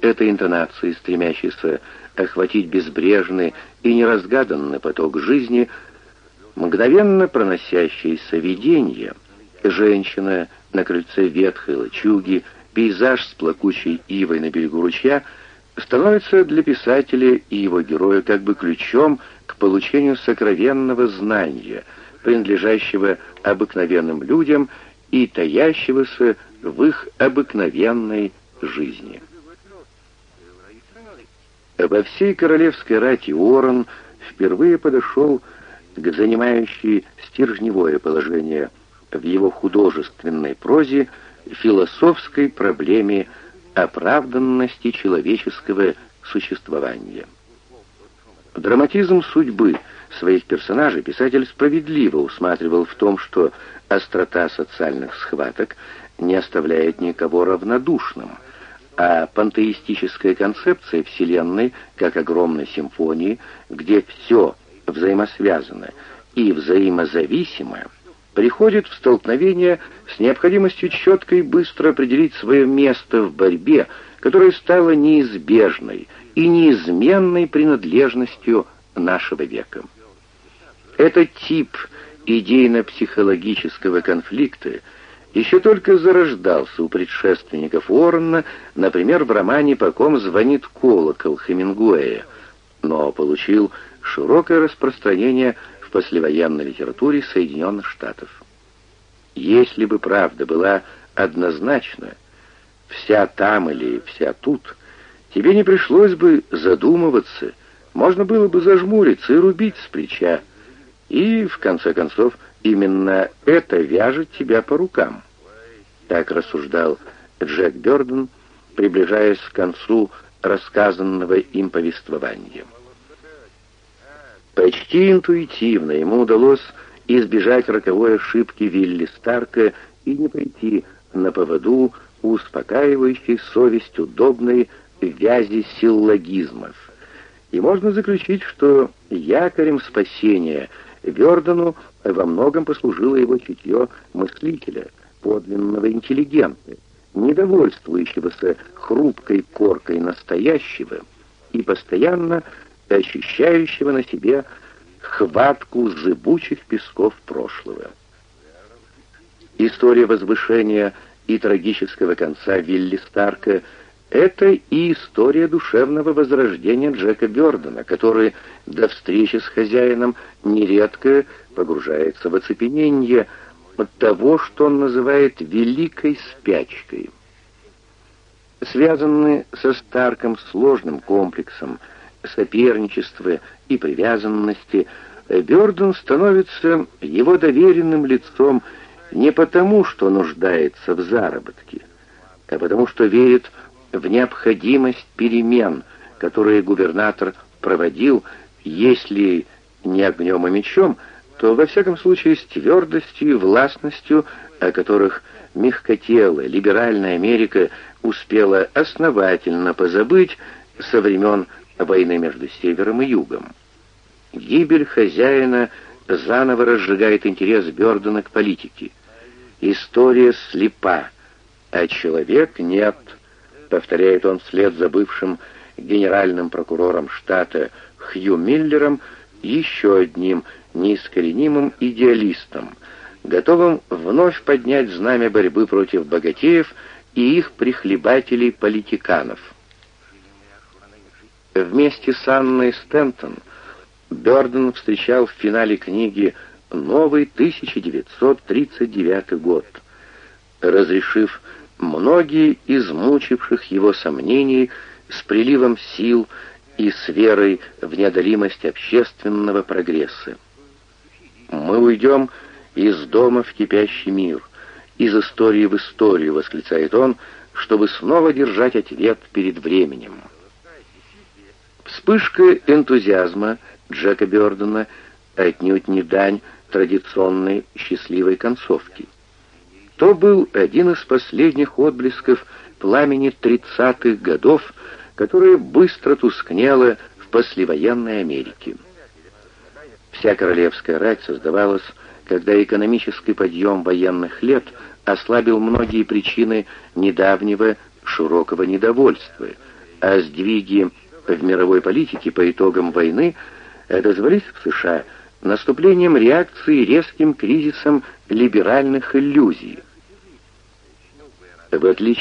этой интонации, стремящейся охватить безбрежный и неразгаданный поток жизни, мгновенно проносящееся видение, женщина на крыльце ветхой лачуги, пейзаж с плакучей ивой на берегу ручья становится для писателя и его героя как бы ключом к получению сокровенного знания, принадлежащего обыкновенным людям и таящегося в их обыкновенной жизни. Во всей королевской рати Уоррен впервые подошел к занимающей стержневое положение в его художественной прозе философской проблеме оправданности человеческого существования. Драматизм судьбы своих персонажей писатель справедливо усматривал в том, что острота социальных схваток не оставляет никого равнодушным, а пантеистическая концепция Вселенной, как огромной симфонии, где все взаимосвязано и взаимозависимо, приходит в столкновение с необходимостью четко и быстро определить свое место в борьбе, которая стала неизбежной и неизменной принадлежностью нашего века. Этот тип идейно-психологического конфликта еще только зарождался у предшественников Уоррена, например, в романе «По ком звонит колокол» Хемингуэя, но получил широкое распространение в послевоенной литературе Соединенных Штатов. Если бы правда была однозначна, вся там или вся тут, тебе не пришлось бы задумываться, можно было бы зажмуриться и рубить с плеча, и, в конце концов, именно это вяжет тебя по рукам. Так рассуждал Джек Бёрден, приближаясь к концу рассказанного им повествования. Почти интуитивно ему удалось избежать роковой ошибки Вилли Старка и не пойти на поводу успокаивающей совесть удобной вязи силлогизмов. И можно заключить, что якорем спасения Вердену во многом послужило его чутье мыслителя, подлинного интеллигента, недовольствующегося хрупкой коркой настоящего и постоянно ощущающего на себе хватку зыбучих песков прошлого. История возвышения и трагического конца Вилли Старка — это и история душевного возрождения Джека Бёрдена, который до встречи с хозяином нередко погружается в оцепенение от того, что он называет «великой спячкой». Связанный со Старком сложным комплексом — соперничества и привязанности, Бёрден становится его доверенным лицом не потому, что нуждается в заработке, а потому что верит в необходимость перемен, которые губернатор проводил, если не огнем и мечом, то во всяком случае с твердостью и властностью, о которых мягкотелая либеральная Америка успела основательно позабыть со времен войны между Севером и Югом. Гибель хозяина заново разжигает интерес Бёрдена к политике. История слепа, а человек нет, повторяет он вслед за бывшим генеральным прокурором штата Хью Миллером, еще одним неискоренимым идеалистом, готовым вновь поднять знамя борьбы против богатеев и их прихлебателей-политиканов. Вместе с Анной Стентон Бёрден встречал в финале книги «Новый 1939 год», разрешив многие из мучивших его сомнений с приливом сил и с верой в неодолимость общественного прогресса. «Мы уйдем из дома в кипящий мир, из истории в историю», — восклицает он, чтобы снова держать ответ перед временем. Вспышка энтузиазма Джека Бёрдена отнюдь не дань традиционной счастливой концовки. То был один из последних отблесков пламени тридцатых годов, которое быстро тускнело в послевоенной Америке. Вся королевская рать создавалась, когда экономический подъем военных лет ослабил многие причины недавнего широкого недовольства – а сдвиги в мировой политике по итогам войны отозвались в США наступлением реакции резким кризисом либеральных иллюзий. В отличие